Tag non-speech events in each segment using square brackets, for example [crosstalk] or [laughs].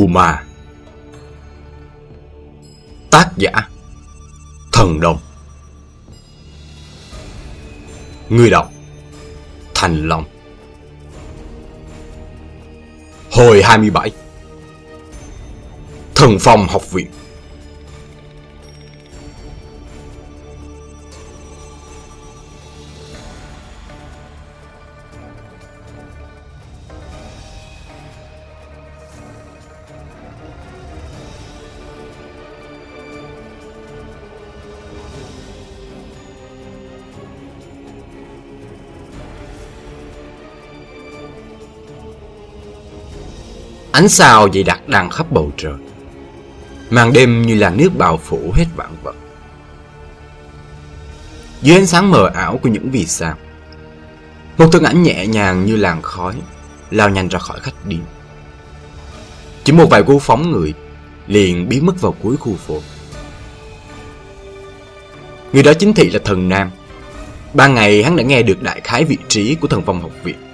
Tù mà Tác giả, Thần Đồng. Người đọc, Thành Long. Hồi 27 Thần Phong Học Viện. Ánh sao dày đặc đang khắp bầu trời. Màn đêm như là nước bao phủ hết vạn vật. Dưới ánh sáng mờ ảo của những vì sao, Một thân ảnh nhẹ nhàng như làn khói Lao nhanh ra khỏi khách điếm. Chỉ một vài cú phóng người Liền biến mất vào cuối khu phố. Người đó chính thị là thần Nam. Ban ngày hắn đã nghe được đại khái vị trí của thần phong học viện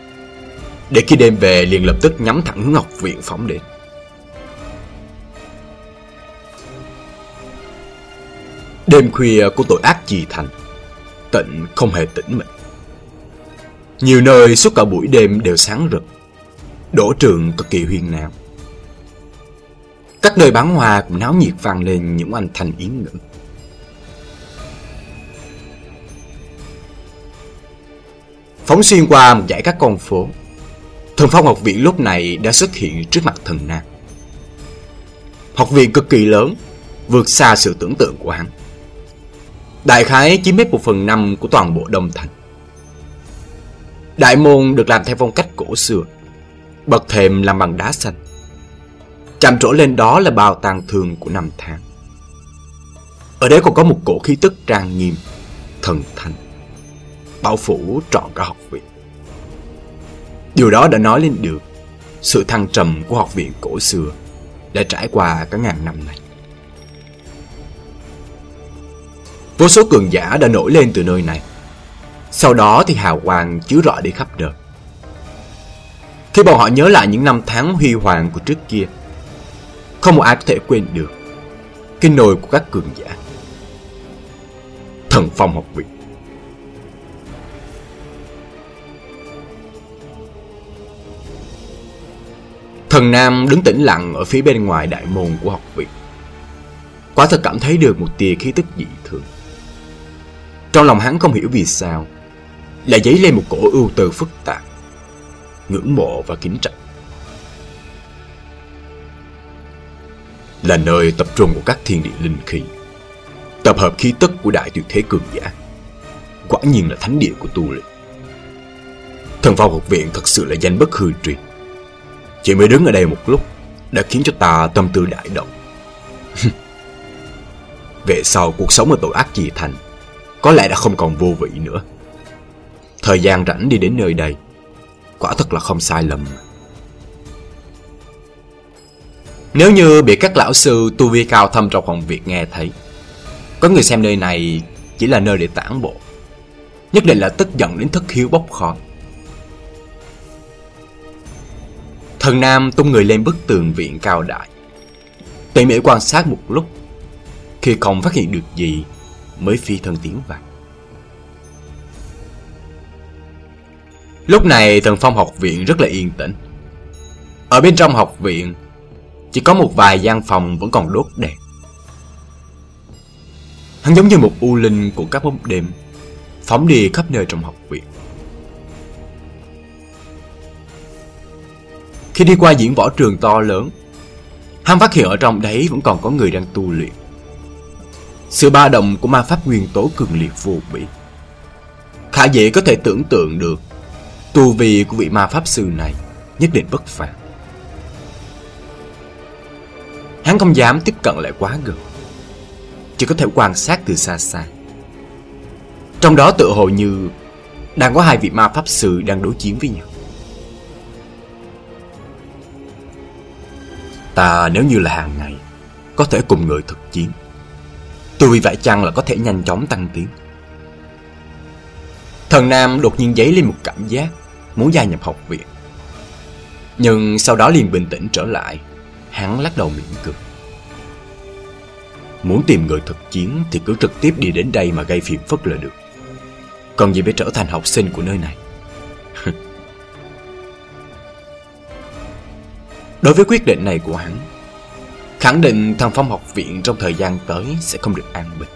để khi đêm về liền lập tức nhắm thẳng hướng học viện phóng đến. Đêm khuya của tội ác trì thành Tịnh không hề tĩnh mịch. Nhiều nơi suốt cả buổi đêm đều sáng rực, Đổ trường cực kỳ huyên náo Các nơi bán hoa cũng náo nhiệt vang lên những anh thanh yến ngữ. Phóng xuyên qua một dãy các con phố Thần Phong học viện lúc này đã xuất hiện trước mặt thần Nam. Học viện cực kỳ lớn, vượt xa sự tưởng tượng của hắn. Đại khái chiếm hết một phần năm của toàn bộ Đông Thành. Đại môn được làm theo phong cách cổ xưa, bậc thềm làm bằng đá xanh. Chạm trổ lên đó là bào tàng thường của năm tháng. Ở đấy còn có một cổ khí tức trang nghiêm, thần thánh, bảo phủ trọn cả học viện. Điều đó đã nói lên được sự thăng trầm của học viện cổ xưa đã trải qua cả ngàn năm này. Vô số cường giả đã nổi lên từ nơi này. Sau đó thì hào quang chiếu rọi đi khắp đời. Khi bọn họ nhớ lại những năm tháng huy hoàng của trước kia, không một ai có thể quên được cái nồi của các cường giả. Thần phong học viện. Thần Nam đứng tĩnh lặng ở phía bên ngoài đại môn của học viện. Quả thật cảm thấy được một tia khí tức dị thường. Trong lòng hắn không hiểu vì sao, lại dấy lên một cổ ưu tư phức tạp, ngưỡng mộ và kính trọng. Là nơi tập trung của các thiên địa linh khí, tập hợp khí tức của đại tuyệt thế cường giả. Quả nhiên là thánh địa của tu luyện. Thần phong học viện thật sự là danh bất hư truyền. Chỉ mới đứng ở đây một lúc đã khiến cho ta tâm tư đại động. [laughs] Về sau cuộc sống ở tội ác chị thành có lẽ đã không còn vô vị nữa. Thời gian rảnh đi đến nơi đây quả thật là không sai lầm. Nếu như bị các lão sư tu vi cao thâm trong phòng việc nghe thấy, có người xem nơi này chỉ là nơi để tản bộ, nhất định là tức giận đến thất hiếu bốc khói. Thần Nam tung người lên bức tường viện cao đại. Tỉ mễ quan sát một lúc, khi không phát hiện được gì mới phi thân tiến vào. Lúc này thần phong học viện rất là yên tĩnh. Ở bên trong học viện, chỉ có một vài gian phòng vẫn còn đốt đèn. Hắn giống như một u linh của các bóng đêm, phóng đi khắp nơi trong học viện. Khi đi qua diễn võ trường to lớn, hắn phát hiện ở trong đấy vẫn còn có người đang tu luyện. Sự ba động của ma pháp nguyên tố cường liệt vô bỉ. Khả dễ có thể tưởng tượng được tu vi của vị ma pháp sư này nhất định bất phàm. Hắn không dám tiếp cận lại quá gần, chỉ có thể quan sát từ xa xa. Trong đó tự hồ như đang có hai vị ma pháp sư đang đối chiến với nhau. Ta nếu như là hàng ngày, Có thể cùng người thực chiến Tôi vì vậy chăng là có thể nhanh chóng tăng tiến Thần Nam đột nhiên dấy lên một cảm giác Muốn gia nhập học viện Nhưng sau đó liền bình tĩnh trở lại, Hắn lắc đầu mỉm cười. Muốn tìm người thực chiến thì cứ trực tiếp đi đến đây mà gây phiền phức là được. Còn gì phải trở thành học sinh của nơi này. [laughs] Đối với quyết định này của hắn, khẳng định thằng Phong học viện trong thời gian tới sẽ không được an bình.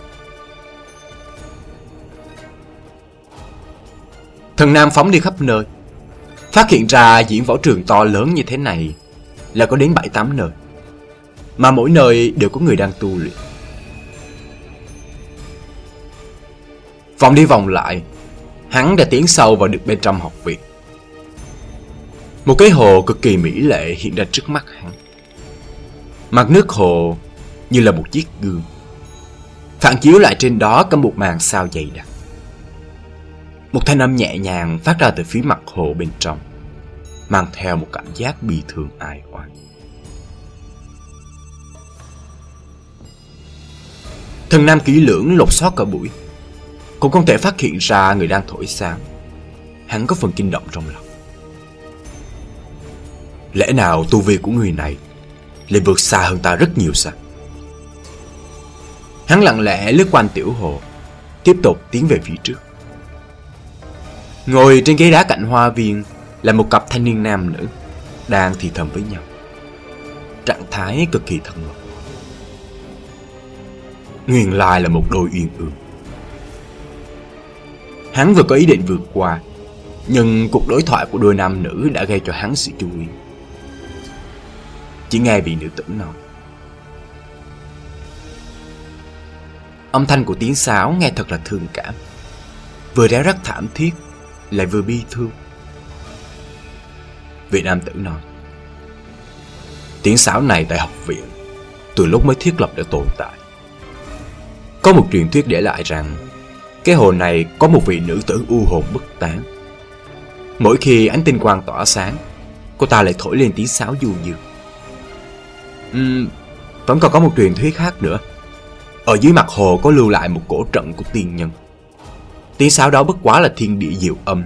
Thần Nam phóng đi khắp nơi, phát hiện ra diễn võ trường to lớn như thế này là có đến 7-8 nơi, mà mỗi nơi đều có người đang tu luyện. Vòng đi vòng lại, hắn đã tiến sâu vào được bên trong học viện. Một cái hồ cực kỳ mỹ lệ hiện ra trước mắt hắn. Mặt nước hồ như là một chiếc gương. Phản chiếu lại trên đó cả một màn sao dày đặc. Một thanh âm nhẹ nhàng phát ra từ phía mặt hồ bên trong, mang theo một cảm giác bi thương ai oán. Thần nam kỹ lưỡng lột xót cả buổi, cũng không thể phát hiện ra người đang thổi sáng. Hắn có phần kinh động trong lòng. Lẽ nào tu vi của người này lại vượt xa hơn ta rất nhiều sao? Hắn lặng lẽ lướt quanh tiểu hồ, tiếp tục tiến về phía trước. Ngồi trên ghế đá cạnh hoa viên là một cặp thanh niên nam nữ đang thì thầm với nhau. Trạng thái cực kỳ thân mật. Nguyên lai là một đôi uyên ương. Hắn vừa có ý định vượt qua, nhưng cuộc đối thoại của đôi nam nữ đã gây cho hắn sự chú ý. Chỉ nghe vị nữ tử nói. Âm thanh của tiếng sáo nghe thật là thương cảm. Vừa ré rất thảm thiết, lại vừa bi thương. Vị nam tử nói. Tiếng sáo này tại học viện, từ lúc mới thiết lập đã tồn tại. Có một truyền thuyết để lại rằng, cái hồ này có một vị nữ tử u hồn bất tán. Mỗi khi ánh tinh quang tỏa sáng, cô ta lại thổi lên tiếng sáo du dương. Uhm, vẫn còn có một truyền thuyết khác nữa. Ở dưới mặt hồ có lưu lại một cổ trận của tiên nhân. Tiếng sáo đó bất quá là thiên địa diệu âm,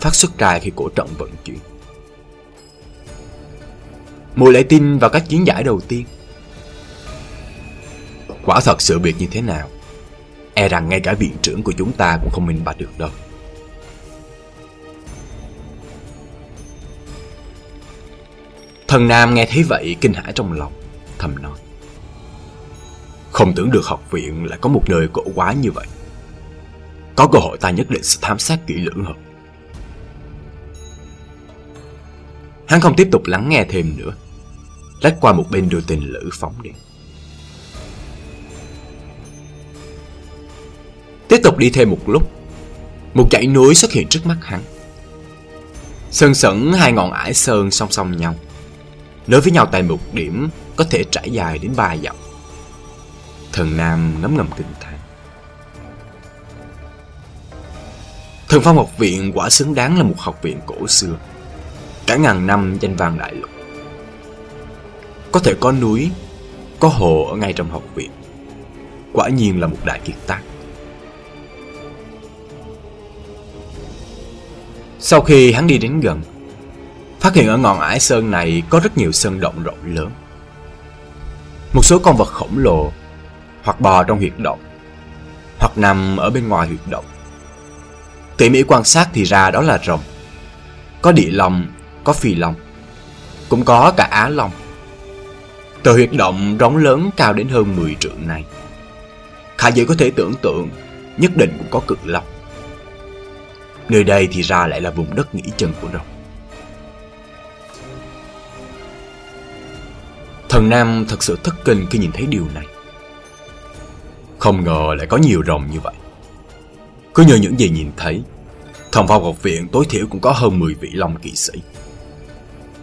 phát xuất ra khi cổ trận vận chuyển. Mùi lại tin vào các chiến giải đầu tiên. Quả thật sự việc như thế nào, e rằng ngay cả viện trưởng của chúng ta cũng không minh bạch được đâu. Thần Nam nghe thấy vậy kinh hãi trong lòng thầm nói. Không tưởng được học viện lại có một nơi cổ quá như vậy. Có cơ hội ta nhất định sẽ thám sát kỹ lưỡng hơn. Hắn không tiếp tục lắng nghe thêm nữa. Lách qua một bên đưa tình lữ phóng đi. Tiếp tục đi thêm một lúc, một dãy núi xuất hiện trước mắt hắn. Sơn sẩn hai ngọn ải sơn song song nhau, nối với nhau tại một điểm có thể trải dài đến ba dặm. Thần Nam ngấm ngầm kinh thán. Thần Phong học viện quả xứng đáng là một học viện cổ xưa, cả ngàn năm danh vang đại lục. Có thể có núi, có hồ ở ngay trong học viện. Quả nhiên là một đại kiệt tác. Sau khi hắn đi đến gần, phát hiện ở ngọn ải sơn này có rất nhiều sơn động rộng lớn. Một số con vật khổng lồ hoặc bò trong huyệt động hoặc nằm ở bên ngoài huyệt động. Tỉ mỉ quan sát thì ra đó là rồng. Có địa long, có phi long, cũng có cả á long. Từ huyệt động rống lớn cao đến hơn 10 trượng này. Khả dĩ có thể tưởng tượng nhất định cũng có cực long. Nơi đây thì ra lại là vùng đất nghỉ chân của rồng. Thần Nam thật sự thất kinh khi nhìn thấy điều này. Không ngờ lại có nhiều rồng như vậy. Cứ như những gì nhìn thấy, thần phong học viện tối thiểu cũng có hơn 10 vị long kỵ sĩ.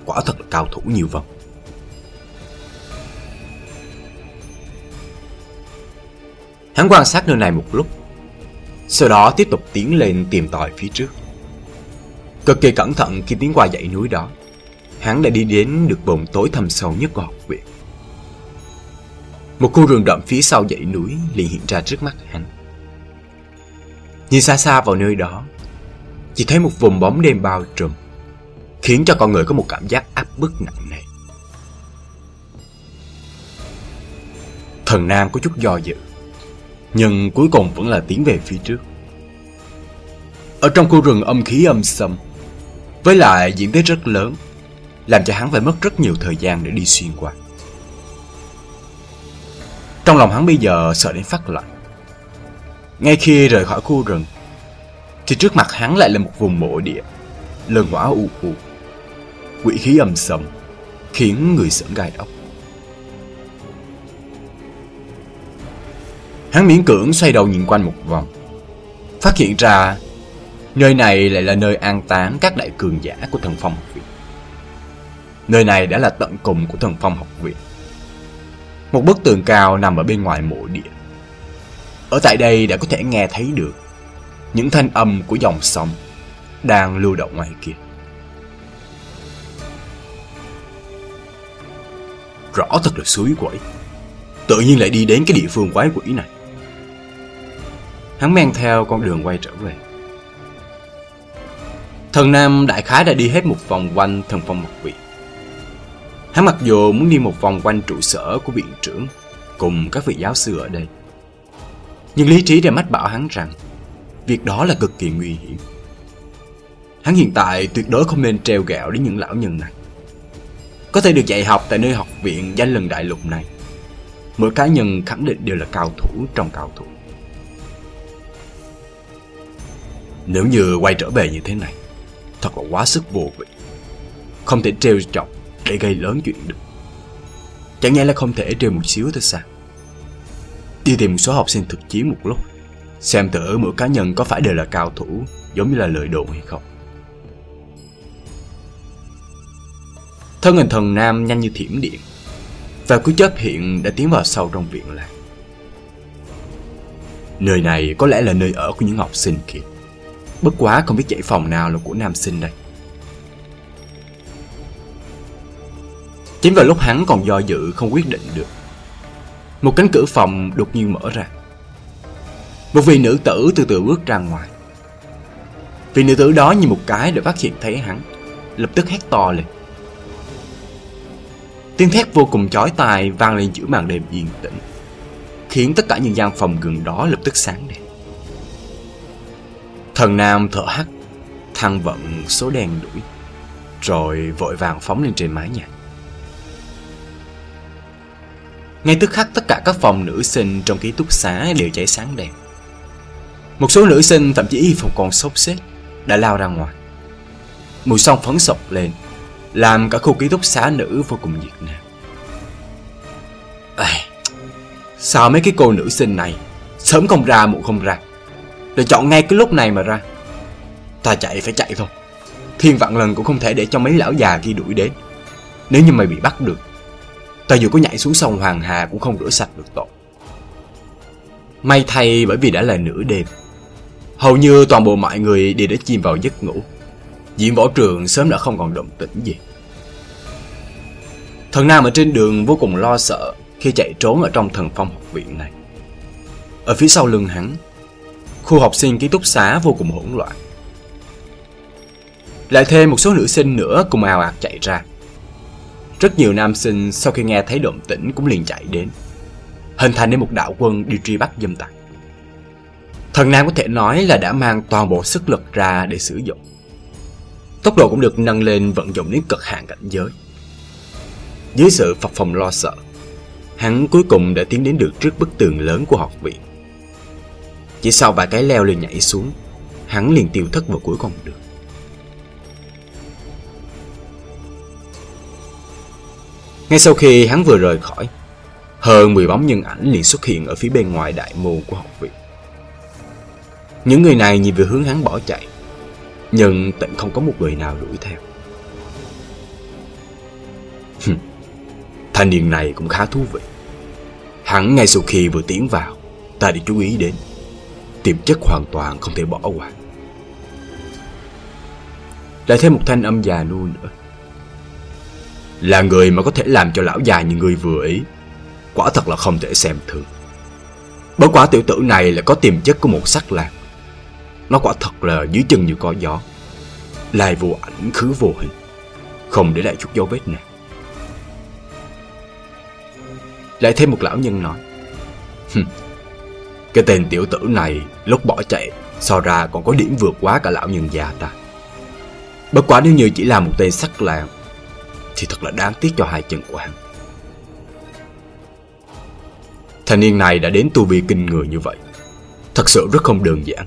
Quả thật là cao thủ nhiều vong. Hắn quan sát nơi này một lúc, sau đó tiếp tục tiến lên tìm tòi phía trước. Cực kỳ cẩn thận khi tiến qua dãy núi đó hắn đã đi đến được vùng tối thâm sâu nhất của học viện. Một khu rừng rậm phía sau dãy núi liền hiện ra trước mắt hắn. Nhìn xa xa vào nơi đó, chỉ thấy một vùng bóng đêm bao trùm, khiến cho con người có một cảm giác áp bức nặng nề. Thần Nam có chút do dự Nhưng cuối cùng vẫn là tiến về phía trước Ở trong khu rừng âm khí âm sầm Với lại diện tích rất lớn làm cho hắn phải mất rất nhiều thời gian để đi xuyên qua. Trong lòng hắn bây giờ sợ đến phát lạnh. Ngay khi rời khỏi khu rừng, Thì trước mặt hắn lại là một vùng mộ địa Lân hỏa u u. Quỷ khí âm sầm Khiến người sởn gai ốc Hắn miễn cưỡng xoay đầu nhìn quanh một vòng, Phát hiện ra Nơi này lại là nơi an táng các đại cường giả của thần phong học viện. Nơi này đã là tận cùng của thần phong học viện. Một bức tường cao nằm ở bên ngoài mộ địa. Ở tại đây đã có thể nghe thấy được Những thanh âm của dòng sông Đang lưu động ngoài kia. Rõ thật là suối quẩy. Tự nhiên lại đi đến cái địa phương quái quỷ này. Hắn men theo con đường quay trở về. Thần Nam đại khái đã đi hết một vòng quanh thần phong mật viện. Hắn mặc dù muốn đi một vòng quanh trụ sở của viện trưởng Cùng các vị giáo sư ở đây, Nhưng lý trí đã mách bảo hắn rằng Việc đó là cực kỳ nguy hiểm. Hắn hiện tại tuyệt đối không nên treo gạo đến những lão nhân này. Có thể được dạy học tại nơi học viện danh lần đại lục này, Mỗi cá nhân khẳng định đều là cao thủ trong cao thủ. Nếu như quay trở về như thế này, Thật là quá sức vô vị, Không thể trêu chọc để gây lớn chuyện được. Chẳng nhẽ là không thể trêu một xíu thôi sao? Đi tìm một số học sinh thực chiến một lúc, Xem thử mỗi cá nhân có phải đều là cao thủ, Giống như là lời đồn hay không. Thân hình thần nam nhanh như thiểm điện, Và cứ chớp hiện đã tiến vào sâu trong viện làng Nơi này có lẽ là nơi ở của những học sinh kia. Bất quá không biết dãy phòng nào là của nam sinh đây. Chính vào lúc hắn còn do dự không quyết định được, Một cánh cửa phòng đột nhiên mở ra. Một vị nữ tử từ từ bước ra ngoài. Vị nữ tử đó như một cái để phát hiện thấy hắn, Lập tức hét to lên. Tiếng thét vô cùng chói tai vang lên giữa màn đêm yên tĩnh, Khiến tất cả những gian phòng gần đó lập tức sáng đèn. Thần Nam thở hắt Thăng vận số đèn đuổi, Rồi vội vàng phóng lên trên mái nhà. Ngay tức khắc tất cả các phòng nữ sinh trong ký túc xá đều cháy sáng đèn. Một số nữ sinh thậm chí y phục còn sốt xếp Đã lao ra ngoài. Mùi son phấn sộc lên Làm cả khu ký túc xá nữ vô cùng nhiệt nào. à, Sao mấy cái cô nữ sinh này Sớm không ra muộn không ra? Lựa chọn ngay cái lúc này mà ra. Ta chạy phải chạy thôi. Thiên vạn lần cũng không thể để cho mấy lão già kia đuổi đến. Nếu như mày bị bắt được Ta dù có nhảy xuống sông Hoàng Hà Cũng không rửa sạch được tội. May thay bởi vì đã là nửa đêm. Hầu như toàn bộ mọi người đều đã chìm vào giấc ngủ. Diện võ trường sớm đã không còn động tĩnh gì. Thần Nam ở trên đường vô cùng lo sợ Khi chạy trốn ở trong thần phong học viện này. Ở phía sau lưng hắn, Khu học sinh ký túc xá vô cùng hỗn loạn. Lại thêm một số nữ sinh nữa cùng ào ạt chạy ra. Rất nhiều nam sinh sau khi nghe thấy động tĩnh cũng liền chạy đến, hình thành nên một đạo quân đi truy bắt dâm tặc. Thần Nam có thể nói là đã mang toàn bộ sức lực ra để sử dụng. Tốc độ cũng được nâng lên vận dụng đến cực hạn cảnh giới. Dưới sự phập phòng lo sợ, hắn cuối cùng đã tiến đến được trước bức tường lớn của học viện. Chỉ sau vài cái leo lên nhảy xuống Hắn liền tiêu thất vào cuối con đường Ngay sau khi hắn vừa rời khỏi, Hơn 10 bóng nhân ảnh liền xuất hiện ở phía bên ngoài đại môn của học viện Những người này nhìn về hướng hắn bỏ chạy, Nhưng tận không có một người nào đuổi theo Thanh niên này cũng khá thú vị Hắn ngay sau khi vừa tiến vào, Ta đi chú ý đến, tiềm chất hoàn toàn không thể bỏ qua. Lại thêm một thanh âm già nua nữa. Là người mà có thể làm cho lão già như người vừa ý. Quả thật là không thể xem thường. Bởi quả tiểu tử này là có tiềm chất của một sắc lạc. Nó quả thật là dưới chân như có gió. Lai vô ảnh khứ vô hình. Không để lại chút dấu vết nào. Lại thêm một lão nhân nói. Cái tên tiểu tử này lúc bỏ chạy, So ra còn có điểm vượt quá cả lão nhân già ta Bất quá nếu như chỉ là một tên sắc làng thì thật là đáng tiếc cho hai chân của hắn. Thanh niên này đã đến tu vi kinh người như vậy, Thật sự rất không đơn giản.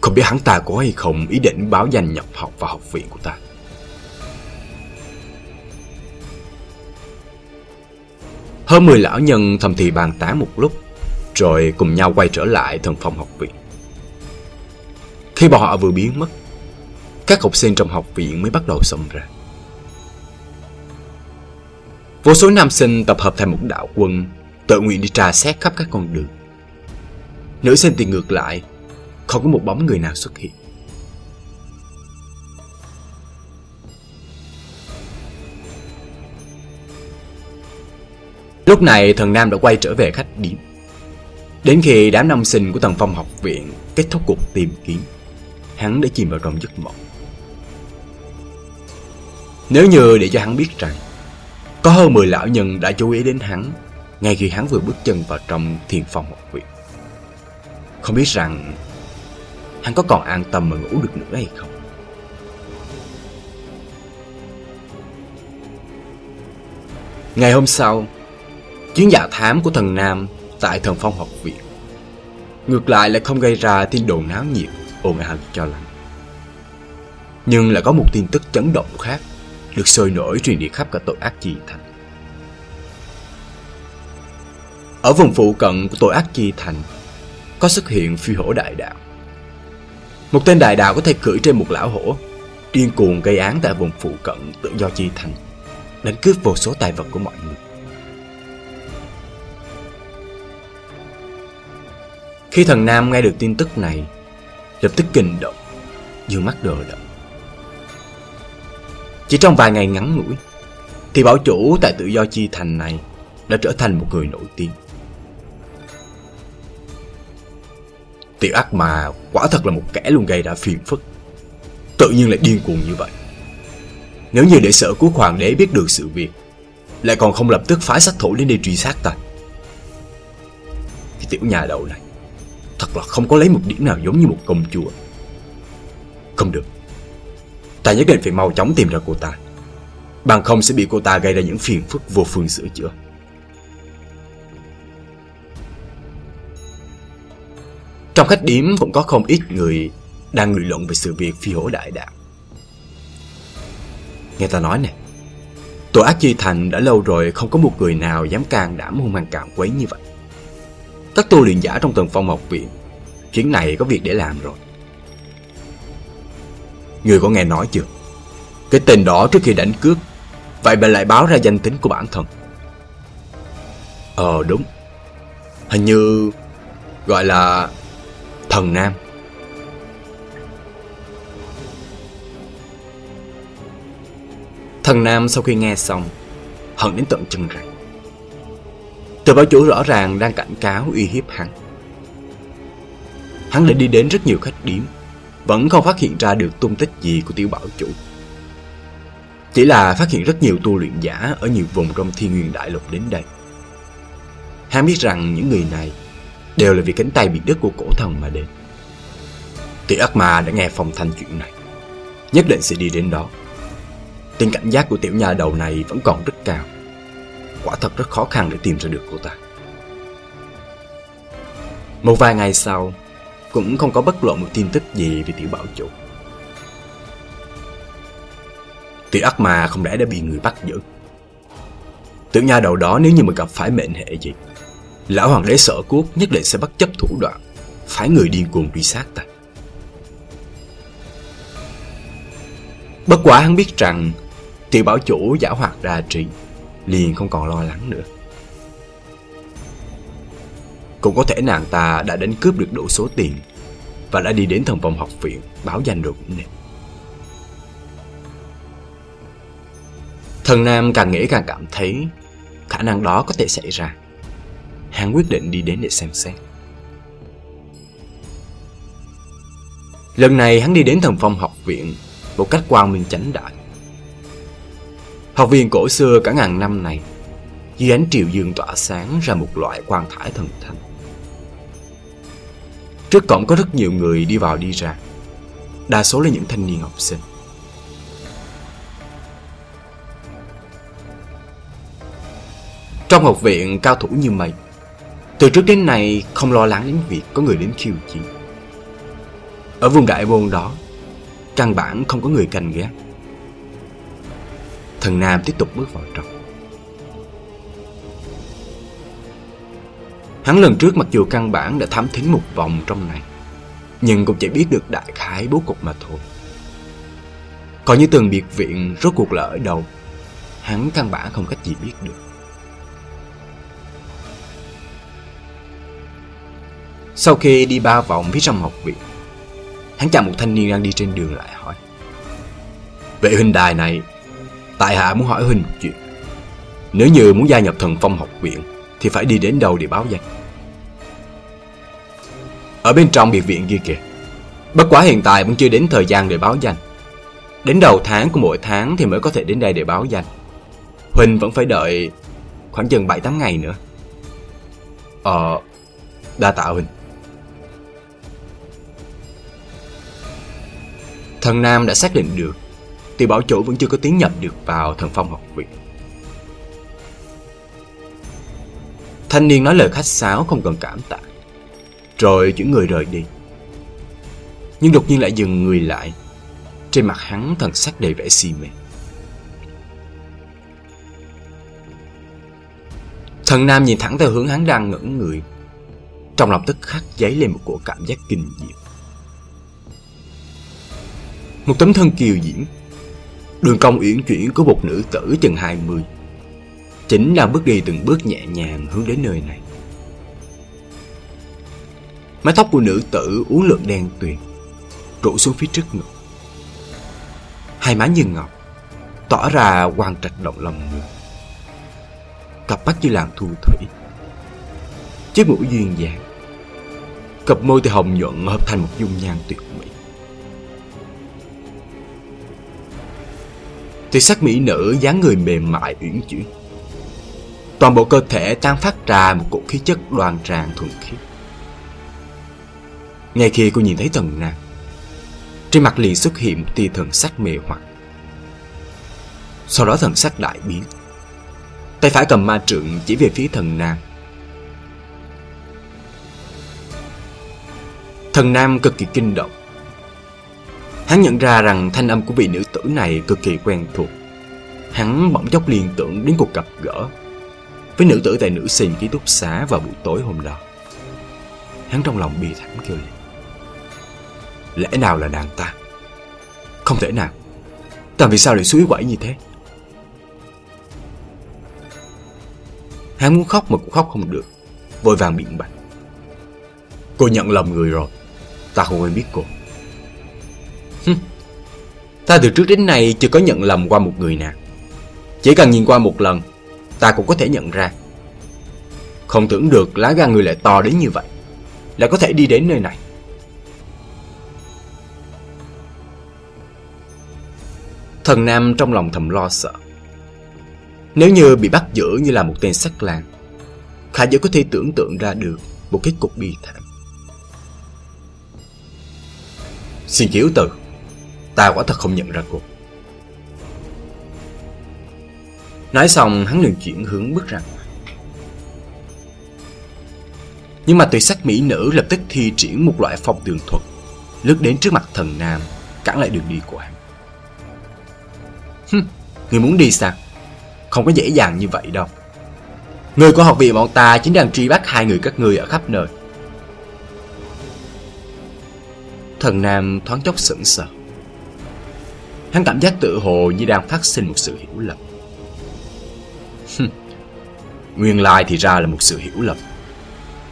Không biết hắn ta có hay không ý định báo danh nhập học vào học viện của ta. Hơn 10 lão nhân thầm thì bàn tán một lúc, Rồi cùng nhau quay trở lại thần phòng học viện. Khi bọn họ vừa biến mất, Các học sinh trong học viện mới bắt đầu xông ra. Vô số nam sinh tập hợp thành một đạo quân, Tự nguyện đi trà xét khắp các con đường. Nữ sinh thì ngược lại, Không có một bóng người nào xuất hiện. Lúc này thần Nam đã quay trở về khách điểm Đến khi đám nam sinh của tầng phong học viện kết thúc cuộc tìm kiếm, Hắn đã chìm vào trong giấc mộng. Nếu như để cho hắn biết rằng có hơn 10 lão nhân đã chú ý đến hắn Ngay khi hắn vừa bước chân vào trong thiền phòng học viện. Không biết rằng Hắn có còn an tâm mà ngủ được nữa hay không? Ngày hôm sau Chuyến dạ thám của thần Nam tại thần phong học viện Ngược lại lại không gây ra tin đồn náo nhiệt, ồn ào cho lắm. Nhưng lại có một tin tức chấn động khác. Được sôi nổi truyền đi khắp cả tội ác chi thành. Ở vùng phụ cận của tội ác chi thành Có xuất hiện phi hổ đại đạo. Một tên đại đạo có thể cưỡi trên một lão hổ Điên cuồng gây án tại vùng phụ cận tự do chi thành Đánh cướp vô số tài vật của mọi người. Khi thần Nam nghe được tin tức này, lập tức kinh động, dương mắt đờ đẫn. Chỉ trong vài ngày ngắn ngủi, thì bảo chủ tại tự do chi thành này đã trở thành một người nổi tiếng. Tiểu ác mà quả thật là một kẻ luôn gây ra phiền phức. Tự nhiên lại điên cuồng như vậy. Nếu như để sợ của hoàng đế biết được sự việc, lại còn không lập tức phái sát thủ đến đây truy sát ta. Thì tiểu nhà đầu này Thật là không có lấy một điểm nào giống như một công chúa Không được Ta nhất định phải mau chóng tìm ra cô ta. Bằng không sẽ bị cô ta gây ra những phiền phức vô phương sửa chữa. Trong khách điếm cũng có không ít người Đang nghị luận về sự việc phi hổ đại đạo. Nghe ta nói nè, Tội ác chi thành đã lâu rồi không có một người nào dám can đảm hung hăng cạm quấy như vậy. Các tu luyện giả trong tầng phong học viện Chuyến này có việc để làm rồi. Người có nghe nói chưa? Cái tên đó trước khi đánh cướp, Vậy mà lại báo ra danh tính của bản thân. Ờ đúng. Hình như Gọi là Thần Nam. Thần Nam sau khi nghe xong, Hận đến tận chân răng. Từ báo chủ rõ ràng đang cảnh cáo uy hiếp hắn. Hắn đã đi đến rất nhiều khách điếm. Vẫn không phát hiện ra được tung tích gì của tiểu bảo chủ. Chỉ là phát hiện rất nhiều tu luyện giả Ở nhiều vùng trong thiên nguyên đại lục đến đây. Hắn biết rằng những người này Đều là vì cánh tay biệt đức của cổ thần mà đến. Tuy ác ma đã nghe phong thanh chuyện này, Nhất định sẽ đi đến đó. Tình cảnh giác của tiểu nhà đầu này vẫn còn rất cao. Quả thật rất khó khăn để tìm ra được cô ta. Một vài ngày sau cũng không có bất lộ một tin tức gì về tiểu bảo chủ. Tiểu ác ma không lẽ đã bị người bắt giữ. Tưởng nha đầu đó nếu như mà gặp phải mệnh hệ gì, lão hoàng đế sợ quốc nhất định sẽ bất chấp thủ đoạn, phái người điên cuồng truy sát ta. Bất quả hắn biết rằng tiểu bảo chủ giả hoạt đa trị, liền không còn lo lắng nữa. Cũng có thể nàng ta đã đánh cướp được đủ số tiền Và đã đi đến thần vòng học viện Báo danh rồi cũng nên Thần Nam càng nghĩ càng cảm thấy Khả năng đó có thể xảy ra. Hắn quyết định đi đến để xem xét. Lần này hắn đi đến thần phong học viện Một cách quang minh chánh đại. Học viện cổ xưa cả ngàn năm này, Dưới ánh triều dương tỏa sáng ra một loại quang thải thần thánh. Trước cổng có rất nhiều người đi vào đi ra. Đa số là những thanh niên học sinh. Trong học viện cao thủ như mày, Từ trước đến nay không lo lắng đến việc có người đến khiêu chiến. Ở vùng đại môn đó, Căn bản không có người canh ghét Thần Nam tiếp tục bước vào trong. Hắn lần trước mặc dù căn bản đã thám thính một vòng trong này, Nhưng cũng chỉ biết được đại khái bố cục mà thôi. Còn như từng biệt viện rốt cuộc là ở đâu, Hắn căn bản không cách gì biết được. Sau khi đi ba vòng phía trong học viện, Hắn chạm một thanh niên đang đi trên đường lại hỏi, Vệ huynh đài này, Tại hạ muốn hỏi huynh một chuyện. Nếu như muốn gia nhập thần phong học viện, Thì phải đi đến đâu để báo danh? Ở bên trong biệt viện kia kìa. Bất quá hiện tại vẫn chưa đến thời gian để báo danh. Đến đầu tháng của mỗi tháng Thì mới có thể đến đây để báo danh. Huỳnh vẫn phải đợi Khoảng chừng 7-8 ngày nữa. Ờ Đa tạ huỳnh. Thần Nam đã xác định được Tiểu bảo chủ vẫn chưa có tiến nhập được vào thần phong học viện. Thanh niên nói lời khách sáo không cần cảm tạ. Rồi chuyển người rời đi. Nhưng đột nhiên lại dừng người lại. Trên mặt hắn thần sắc đầy vẻ si mê. Thần Nam nhìn thẳng theo hướng hắn đang ngẩn người. Trong lòng tức khắc dấy lên một cỗ cảm giác kinh diệm một tấm thân kiều diễm. Đường cong uyển chuyển của một nữ tử chừng 20 Chính là bước đi từng bước nhẹ nhàng hướng đến nơi này. Mái tóc của nữ tử uốn lượn đen tuyền, Rủ xuống phía trước ngực Hai má như ngọc Tỏ ra quan trạch động lòng người Cặp mắt như làng thu thủy, Chiếc mũi duyên dáng Cặp môi thì hồng nhuận, hợp thành một dung nhan tuyệt mỹ Tuyệt sắc mỹ nữ dáng người mềm mại, uyển chuyển. Toàn bộ cơ thể tan phát ra một cỗ khí chất đoan trang thuần khiết. Ngay khi cô nhìn thấy thần nam, trên mặt liền xuất hiện một tia thần sắc mê hoặc. Sau đó thần sắc đại biến. Tay phải cầm ma trượng chỉ về phía thần nam. Thần nam cực kỳ kinh động. Hắn nhận ra rằng thanh âm của vị nữ tử này cực kỳ quen thuộc. Hắn bỗng chốc liên tưởng đến cuộc gặp gỡ với nữ tử tại nữ sinh ký túc xá vào buổi tối hôm đó. Hắn trong lòng bi thảm kêu lên. Lẽ nào là nàng ta? Không thể nào. Ta vì sao lại suối quẩy như thế? Hắn muốn khóc mà cũng khóc không được. Vội vàng biện bạch. Cô nhận lầm người rồi. Ta không quen biết cô. Ta từ trước đến nay chưa có nhận lầm qua một người nào Chỉ cần nhìn qua một lần, Ta cũng có thể nhận ra Không tưởng được lá gan người lại to đến như vậy Lại có thể đi đến nơi này Thần Nam trong lòng thầm lo sợ. Nếu như bị bắt giữ như là một tên sắc lang Khả dĩ có thể tưởng tượng ra được Một kết cục bi thảm. Xin chiếu từ, Ta quả thật không nhận ra cô. Nói xong, hắn liền chuyển hướng bước ra ngoài. Nhưng mà tuyệt sắc mỹ nữ lập tức thi triển một loại phong tường thuật, Lướt đến trước mặt thần nam, Cản lại đường đi của hắn. Người muốn đi sao? Không có dễ dàng như vậy đâu. Người của học viện bọn ta chính đang truy bắt hai người các ngươi ở khắp nơi. Thần Nam thoáng chốc sững sờ. Hắn cảm giác tự hồ như đang phát sinh một sự hiểu lầm. Nguyên lai thì ra là một sự hiểu lầm.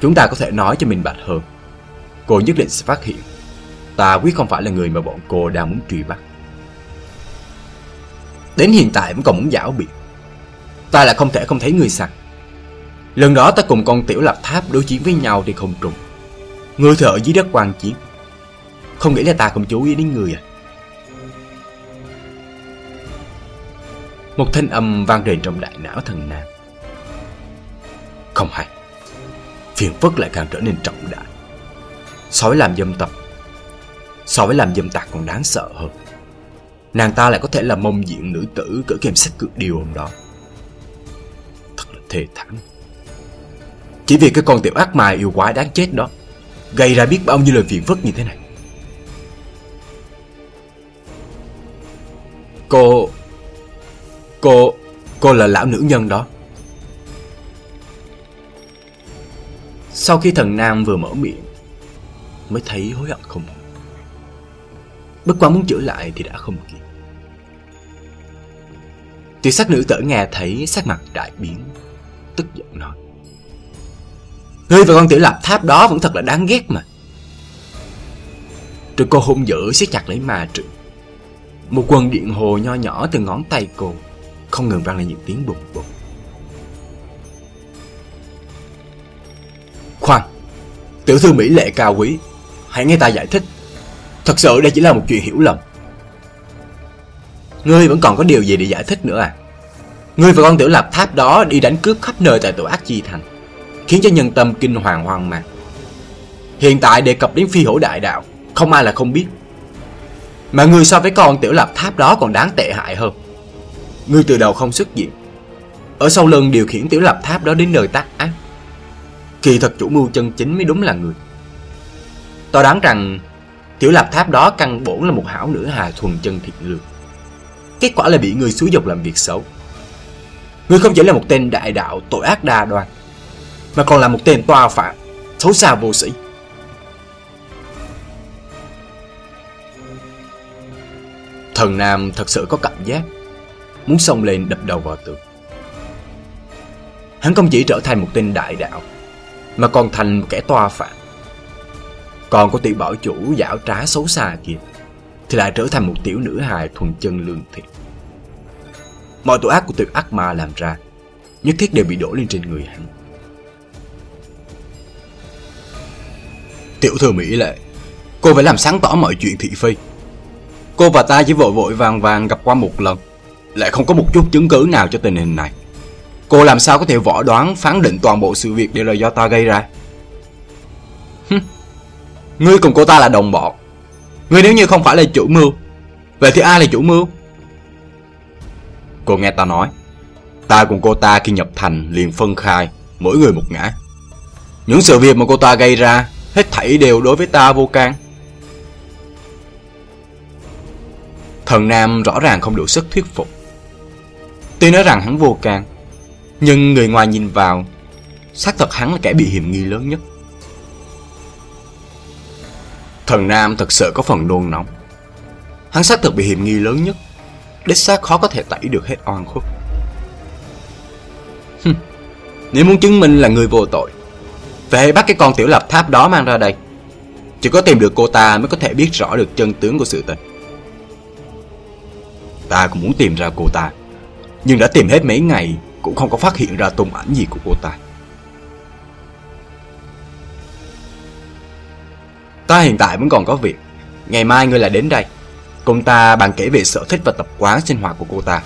Chúng ta có thể nói cho mình bạch hơn. Cô nhất định sẽ phát hiện. Ta quyết không phải là người mà bọn cô đang muốn truy bắt. Đến hiện tại vẫn còn muốn giảo biệt. Ta là không thể không thấy người sao? Lần đó ta cùng con tiểu lập tháp đối chiến với nhau thì không trùng. Người thợ dưới đất quan chiến. Không nghĩ là ta không chú ý đến người à? Một thanh âm vang rền trong đại não thần nam. Không hay. Phiền phức lại càng trở nên trọng đại. Sói làm dâm tập, So với làm dâm tạc còn đáng sợ hơn. Nàng ta lại có thể là mông diện nữ tử cỡ kèm sách cực điều hôm đó. Thật là thê thảm. Chỉ vì cái con tiểu ác mà yêu quái đáng chết đó, Gây ra biết bao nhiêu lời phiền phức như thế này. Cô... Cô... Cô là lão nữ nhân đó. Sau khi thần nam vừa mở miệng, Mới thấy hối hận không Bất quá muốn chữa lại thì đã không kịp. Tiểu sắc nữ tử nghe thấy sắc mặt đại biến, Tức giận nói. Ngươi và con tiểu lạp tháp đó vẫn thật là đáng ghét mà. Rồi cô hung dữ siết chặt lấy ma trượng. Một quần điện hồ nho nhỏ từ ngón tay cô, Không ngừng vang lên những tiếng bùng bùng Khoan, Tiểu thư Mỹ lệ cao quý, Hãy nghe ta giải thích. Thật sự đây chỉ là một chuyện hiểu lầm. Ngươi vẫn còn có điều gì để giải thích nữa à? Ngươi và con tiểu lạp tháp đó đi đánh cướp khắp nơi tại tổ ác chi thành, Khiến cho nhân tâm kinh hoàng hoang mang. Hiện tại đề cập đến phi hổ đại đạo, Không ai là không biết. Mà ngươi so với con tiểu lạp tháp đó còn đáng tệ hại hơn. Ngươi từ đầu không xuất diện Ở sau lưng điều khiển tiểu lạp tháp đó đến nơi tác ác. Kỳ thật chủ mưu chân chính mới đúng là người Tôi đoán rằng Tiểu lạp tháp đó căn bổn là một hảo nữ hài thuần chân thiện lương Kết quả là bị người xúi dục làm việc xấu. Ngươi không chỉ là một tên đại đạo tội ác đa đoan, Mà còn là một tên toa phạm, Xấu xa vô sĩ. Thần Nam thật sự có cảm giác Muốn xông lên đập đầu vào tường. Hắn không chỉ trở thành một tên đại đạo, Mà còn thành một kẻ toa phạm. Còn của tiểu bảo chủ dảo trá xấu xa kia Thì lại trở thành một tiểu nữ hài thuần chân lương thiện. Mọi tội ác của tuyệt ác ma làm ra, Nhất thiết đều bị đổ lên trên người hắn. Tiểu thư Mỹ lệ, Cô phải làm sáng tỏ mọi chuyện thị phi. Cô và ta chỉ vội vội vàng vàng gặp qua một lần, Lại không có một chút chứng cứ nào cho tình hình này. Cô làm sao có thể võ đoán, phán định toàn bộ sự việc đều là do ta gây ra? Ngươi cùng cô ta là đồng bọn. Ngươi nếu như không phải là chủ mưu, Vậy thì ai là chủ mưu? Cô nghe ta nói, Ta cùng cô ta khi nhập thành liền phân khai, Mỗi người một ngã. Những sự việc mà cô ta gây ra, Hết thảy đều đối với ta vô can. Thần Nam rõ ràng không đủ sức thuyết phục. Tuy nói rằng hắn vô can, Nhưng người ngoài nhìn vào, xác thật hắn là kẻ bị hiểm nghi lớn nhất. Thần Nam thật sự có phần nôn nóng. Hắn xác thực bị hiểm nghi lớn nhất. Đích xác khó có thể tẩy được hết oan khuất. Nếu muốn chứng minh là người vô tội Phải bắt cái con tiểu lập tháp đó mang ra đây. Chỉ có tìm được cô ta mới có thể biết rõ được chân tướng của sự tình. Ta cũng muốn tìm ra cô ta, Nhưng đã tìm hết mấy ngày Cũng không có phát hiện ra tung ảnh gì của cô ta. Ta hiện tại vẫn còn có việc, Ngày mai ngươi lại đến đây. Cô ta bàn kể về sở thích và tập quán sinh hoạt của cô ta.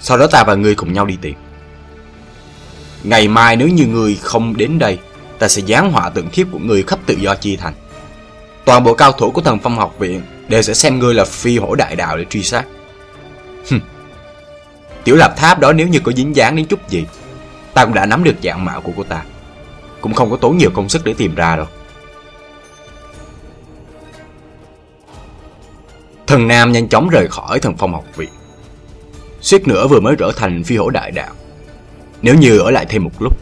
Sau đó ta và ngươi cùng nhau đi tìm. Ngày mai nếu như ngươi không đến đây, Ta sẽ giáng họa tượng thiếp của ngươi khắp tự do chi thành. Toàn bộ cao thủ của thần phong học viện Đều sẽ xem ngươi là phi hổ đại đạo để truy sát. Tiểu lạp tháp đó nếu như có dính dáng đến chút gì, Ta cũng đã nắm được dạng mạo của cô ta. Cũng không có tốn nhiều công sức để tìm ra đâu. Thần Nam nhanh chóng rời khỏi thần phong học viện. Suýt nữa vừa mới trở thành phi hổ đại đạo. Nếu như ở lại thêm một lúc,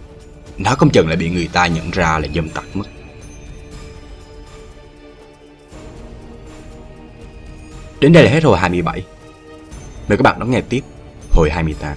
nó không chừng lại bị người ta nhận ra là dâm tặc mất. Đến đây là hết hồi 27. Mời các bạn đón nghe tiếp hồi 28.